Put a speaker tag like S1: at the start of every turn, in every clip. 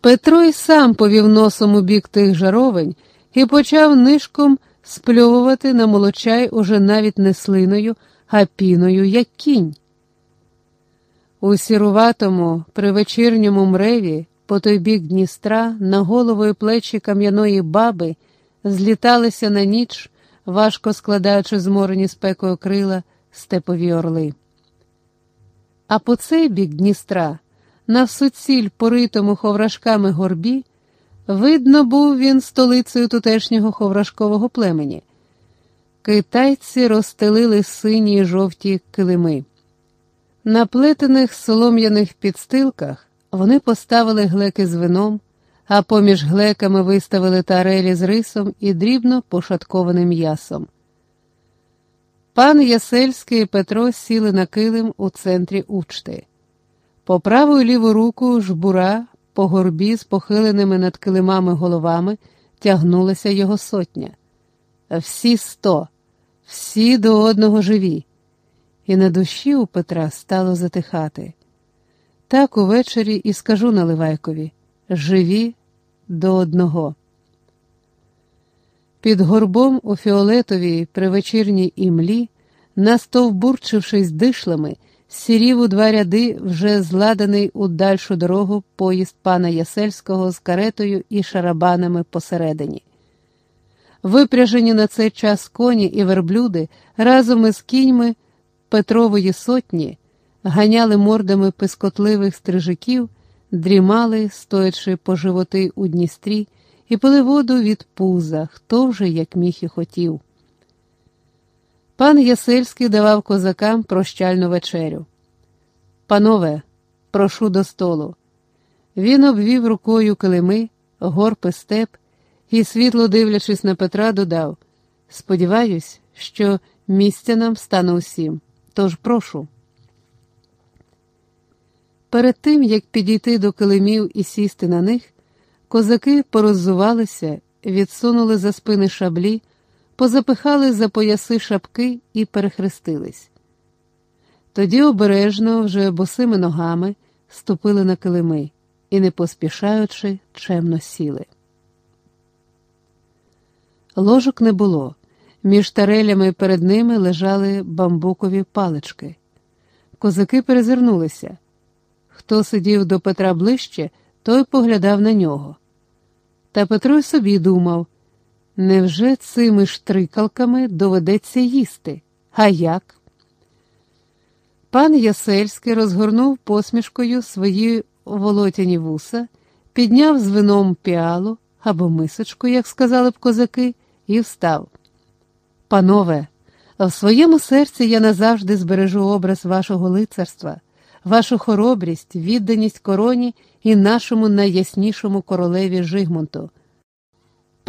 S1: Петро й сам повів носом у бік тих жаровень і почав нишком спльовувати на молочай уже навіть не слиною, а піною, як кінь. У сіруватому, привечірньому мреві, по той бік Дністра, на голову і плечі кам'яної баби, зліталися на ніч, важко складаючи зморені спекою крила степові орли. А по цей бік Дністра, на всуціль поритому ховрашками горбі, видно, був він столицею тутешнього ховрашкового племені. Китайці розстелили сині й жовті килими. На плетених солом'яних підстилках вони поставили глеки з вином, а поміж глеками виставили тарелі з рисом і дрібно пошаткованим м'ясом. Пан Ясельський і Петро сіли на килим у центрі учти. По праву і ліву руку жбура по горбі з похиленими над килимами головами тягнулася його сотня. Всі сто, всі до одного живі. І на душі у Петра стало затихати. Так увечері і скажу Наливайкові живі до одного. Під горбом у фіолетовій привечірній імлі, настовбурчившись дишлами, сірів у два ряди вже зладений у дальшу дорогу поїзд пана Ясельського з каретою і шарабанами посередині. Випряжені на цей час коні і верблюди разом із кіньми Петрової сотні ганяли мордами пискотливих стрижиків, дрімали, стоячи по животи у Дністрі, і пили воду від пуза, хто вже як міг і хотів. Пан Ясельський давав козакам прощальну вечерю. Панове, прошу до столу. Він обвів рукою килими, горб і степ і, світло дивлячись на Петра, додав Сподіваюсь, що місця нам стане усім. Тож прошу. Перед тим, як підійти до килимів і сісти на них, козаки пороззувалися, відсунули за спини шаблі, позапихали за пояси шапки і перехрестились. Тоді обережно, вже босими ногами, ступили на килими і, не поспішаючи, чемно сіли. Ложок не було. Між тарелями перед ними лежали бамбукові палички. Козаки перезирнулися. Хто сидів до Петра ближче, той поглядав на нього. Та Петро й собі думав невже цими штрикалками доведеться їсти? А як? Пан Ясельський розгорнув посмішкою свої волотяні вуса, підняв з вином піалу або мисочку, як сказали б козаки, і встав. Панове, в своєму серці я назавжди збережу образ вашого лицарства, вашу хоробрість, відданість короні і нашому найяснішому королеві Жигмунту.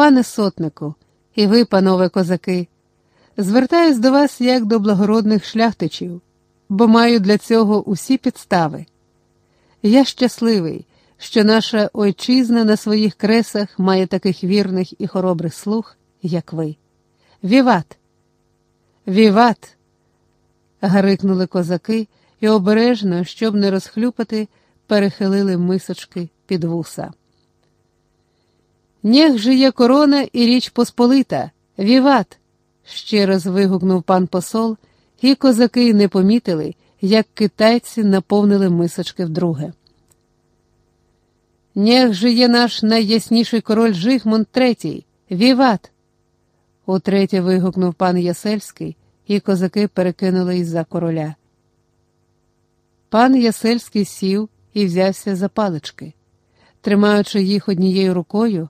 S1: Пане сотнику, і ви, панове козаки, звертаюсь до вас як до благородних шляхтичів, бо маю для цього усі підстави. Я щасливий, що наша ойчизна на своїх кресах має таких вірних і хоробрих слуг, як ви. Віват! Віват! гарикнули козаки і обережно, щоб не розхлюпати, перехилили мисочки під вуса. Нєх же є корона і річ Посполита, віват! ще раз вигукнув пан посол, і козаки не помітили, як китайці наповнили мисочки вдруге. Нєх же є наш найясніший король Жигмунд Третій, віват! утретє вигукнув пан Ясельський, і козаки перекинули із за короля. Пан Ясельський сів і взявся за палички. Тримаючи їх однією рукою,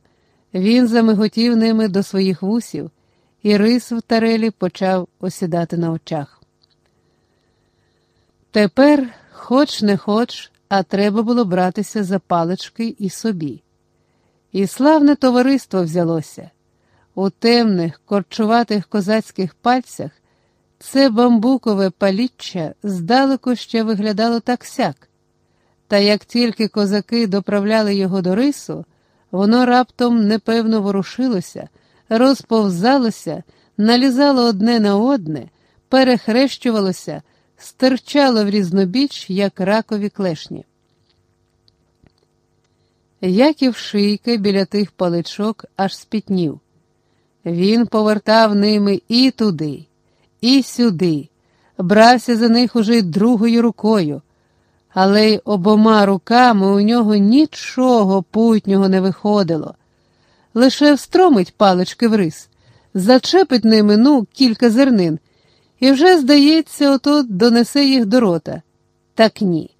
S1: він замиготів ними до своїх вусів, і рис в тарелі почав осідати на очах. Тепер, хоч не хоч, а треба було братися за палички і собі. І славне товариство взялося. У темних, корчуватих козацьких пальцях це бамбукове паліччя здалеку ще виглядало так сяк. Та як тільки козаки доправляли його до рису, воно раптом непевно ворушилося, розповзалося, налізало одне на одне, перехрещувалося, стирчало в різнобіч, як ракові клешні. Яків шийка біля тих паличок аж спітнів. Він повертав ними і туди, і сюди, брався за них уже другою рукою, але й обома руками у нього нічого путнього не виходило. Лише встромить палички в рис, зачепить ними ну кілька зернин, і вже, здається, ото донесе їх до рота. Так ні.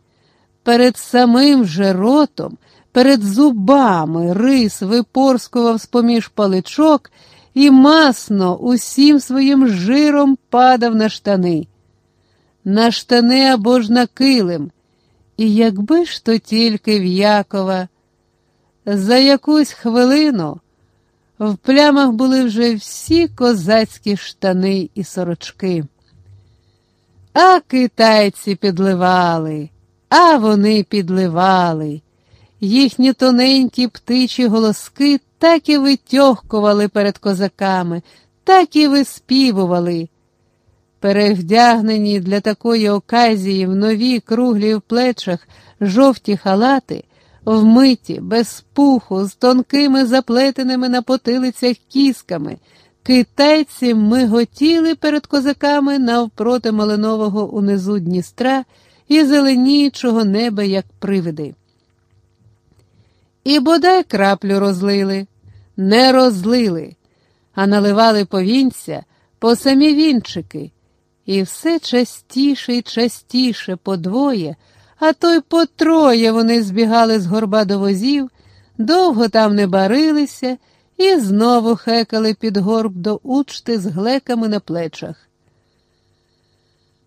S1: Перед самим же ротом, перед зубами рис випорскував з поміж паличок і масно усім своїм жиром падав на штани. На штани або ж на килим. І якби ж то тільки в Якова. За якусь хвилину в плямах були вже всі козацькі штани і сорочки. А китайці підливали, а вони підливали. Їхні тоненькі птичі голоски так і витьохкували перед козаками, так і виспівували. Перевдягнені для такої оказії в нові круглі в плечах жовті халати, вмиті, без пуху, з тонкими заплетеними на потилицях кісками, китайці миготіли перед козаками навпроти малинового унизу Дністра і зеленіючого неба, як привиди. І бодай краплю розлили, не розлили, а наливали повінця по самі вінчики, і все частіше і частіше по двоє, а то й по троє вони збігали з горба до возів, довго там не барилися і знову хекали під горб до учти з глеками на плечах.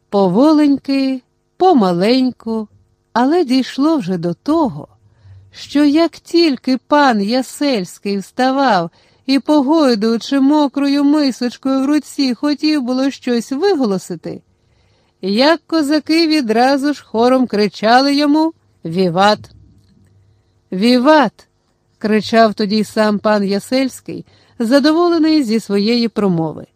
S1: Поволеньки, помаленьку, але дійшло вже до того що як тільки пан Ясельський вставав і, погойдуючи мокрою мисочкою в руці, хотів було щось виголосити, як козаки відразу ж хором кричали йому Віват. Віват. кричав тоді сам пан Ясельський, задоволений зі своєї промови.